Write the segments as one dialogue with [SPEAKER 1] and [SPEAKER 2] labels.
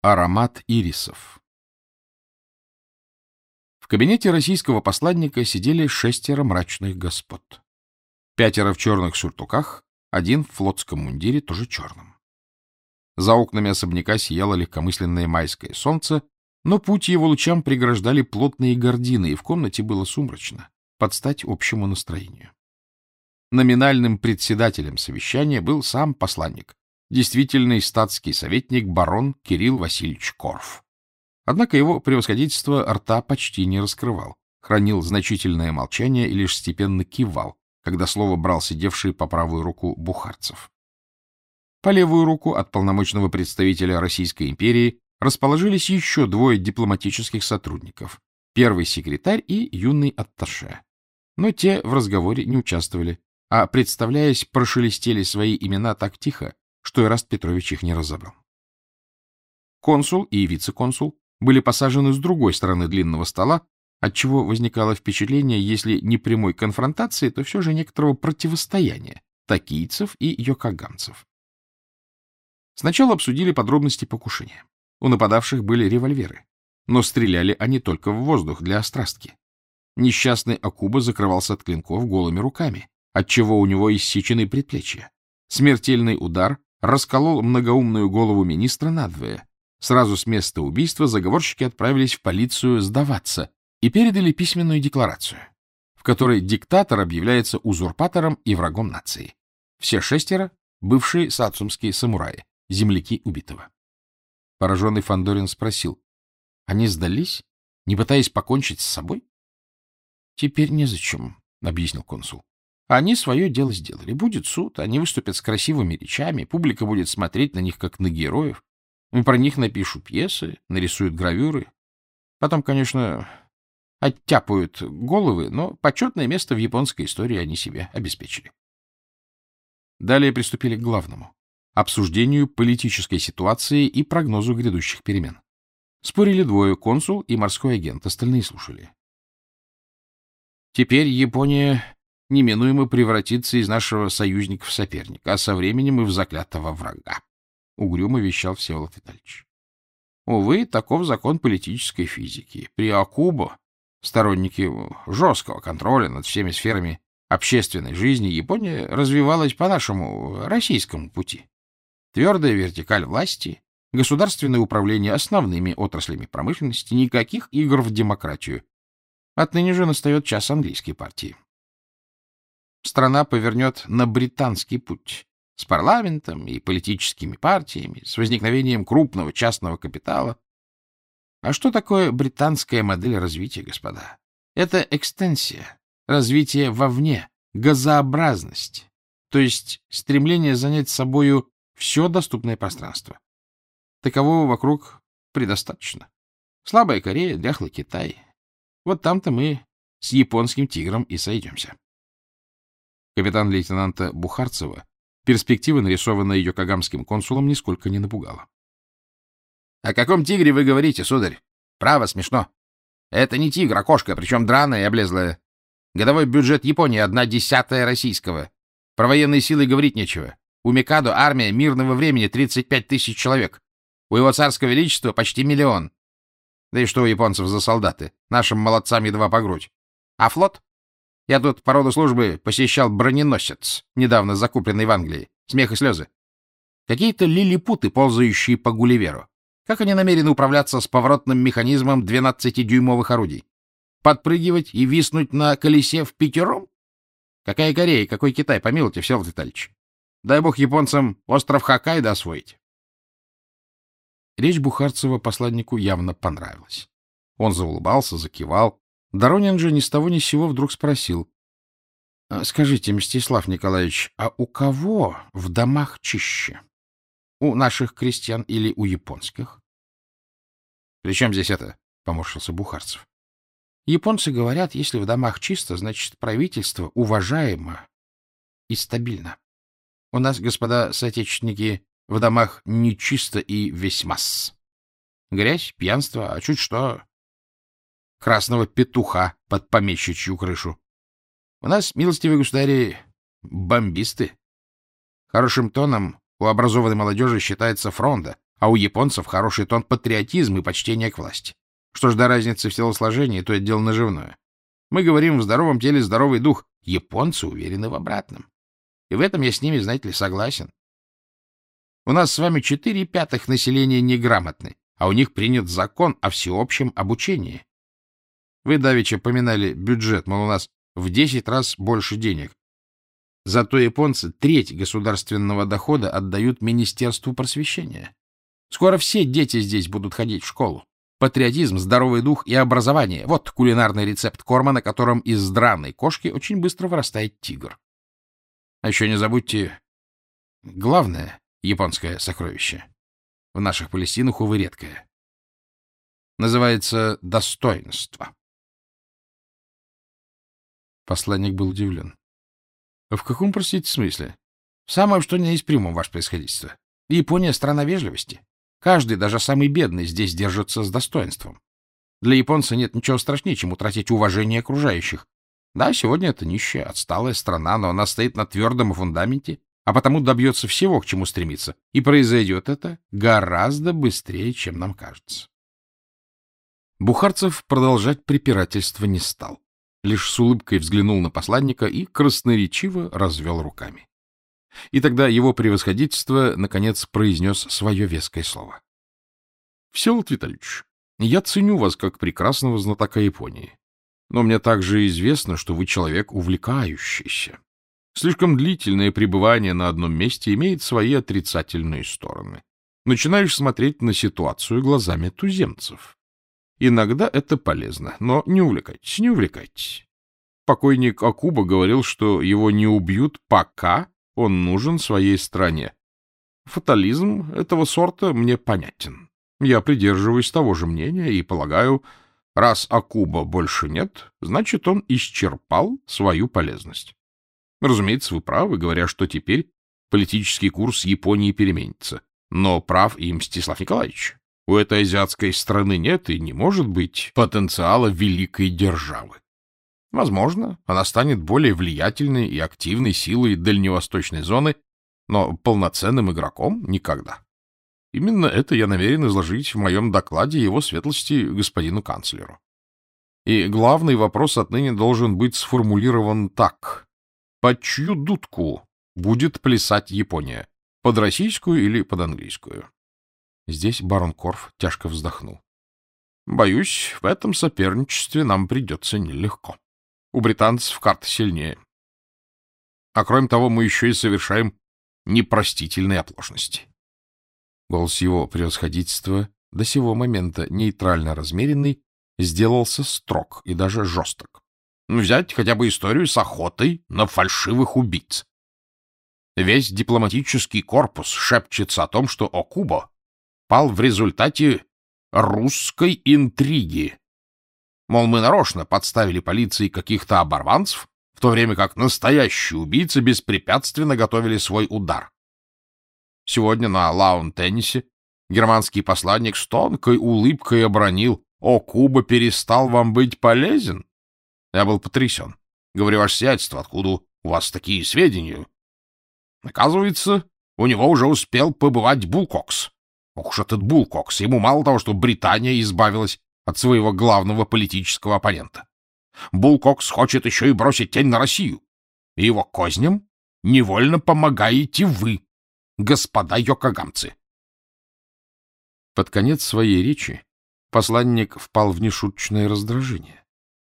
[SPEAKER 1] Аромат ирисов В кабинете российского посланника сидели шестеро мрачных господ. Пятеро в черных сюртуках, один в флотском мундире, тоже черном. За окнами особняка сияло легкомысленное майское солнце, но путь его лучам преграждали плотные гардины, и в комнате было сумрачно, под стать общему настроению. Номинальным председателем совещания был сам посланник, действительный статский советник барон Кирилл Васильевич Корф. Однако его превосходительство рта почти не раскрывал, хранил значительное молчание и лишь степенно кивал, когда слово брал сидевший по правую руку бухарцев. По левую руку от полномочного представителя Российской империи расположились еще двое дипломатических сотрудников, первый секретарь и юный атташе. Но те в разговоре не участвовали, а, представляясь, прошелестели свои имена так тихо, что Ираст Петрович их не разобрал. Консул и вице-консул были посажены с другой стороны длинного стола, отчего возникало впечатление, если не прямой конфронтации, то все же некоторого противостояния такийцев и йокогамцев. Сначала обсудили подробности покушения. У нападавших были револьверы, но стреляли они только в воздух для острастки. Несчастный Акуба закрывался от клинков голыми руками, отчего у него иссечены предплечья. Смертельный удар расколол многоумную голову министра надвое. Сразу с места убийства заговорщики отправились в полицию сдаваться и передали письменную декларацию, в которой диктатор объявляется узурпатором и врагом нации. Все шестеро — бывшие сацумские самураи, земляки убитого. Пораженный Фандорин спросил, они сдались, не пытаясь покончить с собой? — Теперь незачем, — объяснил консул. Они свое дело сделали. Будет суд, они выступят с красивыми речами, публика будет смотреть на них, как на героев. Про них напишут пьесы, нарисуют гравюры. Потом, конечно, оттяпают головы, но почетное место в японской истории они себе обеспечили. Далее приступили к главному — обсуждению политической ситуации и прогнозу грядущих перемен. Спорили двое — консул и морской агент, остальные слушали. Теперь Япония неминуемо превратится из нашего союзника в соперника, а со временем и в заклятого врага, — угрюмо вещал Всеволод Витальевич. Увы, таков закон политической физики. При Акубо, сторонники жесткого контроля над всеми сферами общественной жизни, Япония развивалась по нашему российскому пути. Твердая вертикаль власти, государственное управление основными отраслями промышленности, никаких игр в демократию. Отныне же настает час английской партии страна повернет на британский путь с парламентом и политическими партиями, с возникновением крупного частного капитала. А что такое британская модель развития, господа? Это экстенсия, развитие вовне, газообразность, то есть стремление занять собою все доступное пространство. Такового вокруг предостаточно. Слабая Корея, дряхлый Китай. Вот там-то мы с японским тигром и сойдемся капитан-лейтенанта Бухарцева, перспектива, нарисованная йокогамским консулом, нисколько не напугала. — О каком тигре вы говорите, сударь? Право, смешно. Это не тигр, а кошка, причем драная и облезлая. Годовой бюджет Японии — одна десятая российского. Про военные силы говорить нечего. У Микадо армия мирного времени 35 тысяч человек. У его царского величества почти миллион. Да и что у японцев за солдаты? Нашим молодцам едва по грудь. А флот? Я тут по роду службы посещал броненосец, недавно закупленный в Англии. Смех и слезы. Какие-то лилипуты, ползающие по Гулливеру. Как они намерены управляться с поворотным механизмом 12-дюймовых орудий? Подпрыгивать и виснуть на колесе в пятером? Какая Корея, какой Китай, помилуйте, Всеволод Витальевич. Дай бог японцам остров Хоккайдо освоить. Речь Бухарцева посланнику явно понравилась. Он заулыбался, закивал, Доронин же ни с того ни с сего вдруг спросил. «А, — Скажите, Мстислав Николаевич, а у кого в домах чище? У наших крестьян или у японских? — При чем здесь это? — поморщился Бухарцев. — Японцы говорят, если в домах чисто, значит, правительство уважаемо и стабильно. У нас, господа соотечественники, в домах нечисто и весьма-с. Грязь, пьянство, а чуть что красного петуха под помещичью крышу. У нас, милостивые государи, бомбисты. Хорошим тоном у образованной молодежи считается фронта, а у японцев хороший тон патриотизм и почтение к власти. Что ж до разницы в телосложении, то это дело наживное. Мы говорим в здоровом теле здоровый дух. Японцы уверены в обратном. И в этом я с ними, знаете ли, согласен. У нас с вами четыре пятых населения неграмотны, а у них принят закон о всеобщем обучении. Вы, давеча, поминали бюджет, мол, у нас в десять раз больше денег. Зато японцы треть государственного дохода отдают Министерству просвещения. Скоро все дети здесь будут ходить в школу. Патриотизм, здоровый дух и образование — вот кулинарный рецепт корма, на котором из драной кошки очень быстро вырастает тигр. А еще не забудьте главное японское сокровище. В наших Палестинах, увы, редкое. Называется достоинство. Посланник был удивлен. — В каком, простите, смысле? — В самом, что ни есть прямом, ваше происходительство. Япония — страна вежливости. Каждый, даже самый бедный, здесь держится с достоинством. Для японца нет ничего страшнее, чем утратить уважение окружающих. Да, сегодня это нищая, отсталая страна, но она стоит на твердом фундаменте, а потому добьется всего, к чему стремится. И произойдет это гораздо быстрее, чем нам кажется. Бухарцев продолжать препирательство не стал лишь с улыбкой взглянул на посланника и красноречиво развел руками. И тогда его превосходительство, наконец, произнес свое веское слово. — Всеволод Витальевич, я ценю вас как прекрасного знатока Японии, но мне также известно, что вы человек увлекающийся. Слишком длительное пребывание на одном месте имеет свои отрицательные стороны. Начинаешь смотреть на ситуацию глазами туземцев. Иногда это полезно, но не увлекайтесь, не увлекайтесь. Покойник Акуба говорил, что его не убьют, пока он нужен своей стране. Фатализм этого сорта мне понятен. Я придерживаюсь того же мнения и полагаю, раз Акуба больше нет, значит, он исчерпал свою полезность. Разумеется, вы правы, говоря, что теперь политический курс Японии переменится. Но прав и Мстислав Николаевич. У этой азиатской страны нет и не может быть потенциала великой державы. Возможно, она станет более влиятельной и активной силой дальневосточной зоны, но полноценным игроком никогда. Именно это я намерен изложить в моем докладе его светлости господину канцлеру. И главный вопрос отныне должен быть сформулирован так. Под чью дудку будет плясать Япония? Под российскую или под английскую? Здесь барон Корф тяжко вздохнул. Боюсь, в этом соперничестве нам придется нелегко. У британцев карта сильнее. А кроме того, мы еще и совершаем непростительные оплошности. Голос его превосходительства, до сего момента нейтрально размеренный, сделался строг и даже жесток. Взять хотя бы историю с охотой на фальшивых убийц. Весь дипломатический корпус шепчется о том, что Окубо пал в результате русской интриги. Мол, мы нарочно подставили полиции каких-то оборванцев, в то время как настоящие убийцы беспрепятственно готовили свой удар. Сегодня на лаун-теннисе германский посланник с тонкой улыбкой обронил «О, Куба перестал вам быть полезен?» Я был потрясен. Говорю, ваше сиятельство, откуда у вас такие сведения? Оказывается, у него уже успел побывать Булкокс. Ох уж этот Булкокс, ему мало того, что Британия избавилась от своего главного политического оппонента. Булкокс хочет еще и бросить тень на Россию. И его козням невольно помогаете вы, господа йокогамцы. Под конец своей речи посланник впал в нешуточное раздражение.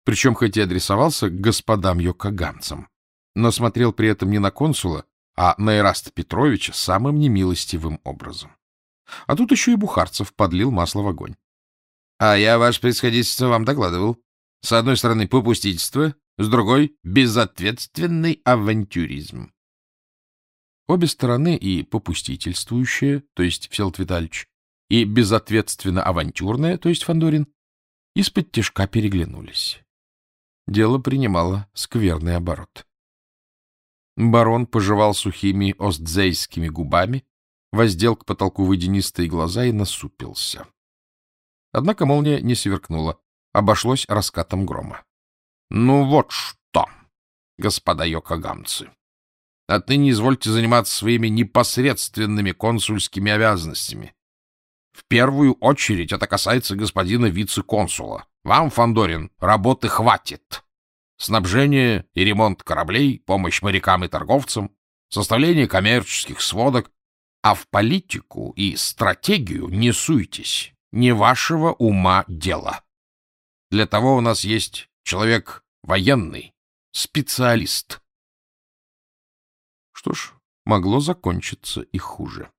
[SPEAKER 1] Причем хоть и адресовался к господам йокогамцам, но смотрел при этом не на консула, а на Ираста Петровича самым немилостивым образом. А тут еще и Бухарцев подлил масло в огонь. — А я, ваше происходительство, вам докладывал. С одной стороны, попустительство, с другой — безответственный авантюризм. Обе стороны, и попустительствующие, то есть Всеволод Витальевич, и безответственно авантюрное, то есть Фандорин, из-под тяжка переглянулись. Дело принимало скверный оборот. Барон пожевал сухими остзейскими губами, воздел к потолку водянистые глаза и насупился. Однако молния не сверкнула, обошлось раскатом грома. — Ну вот что, господа йокогамцы, отныне извольте заниматься своими непосредственными консульскими обязанностями. В первую очередь это касается господина вице-консула. Вам, Фандорин, работы хватит. Снабжение и ремонт кораблей, помощь морякам и торговцам, составление коммерческих сводок, а в политику и стратегию не суйтесь, не вашего ума дело. Для того у нас есть человек военный, специалист. Что ж, могло закончиться и хуже.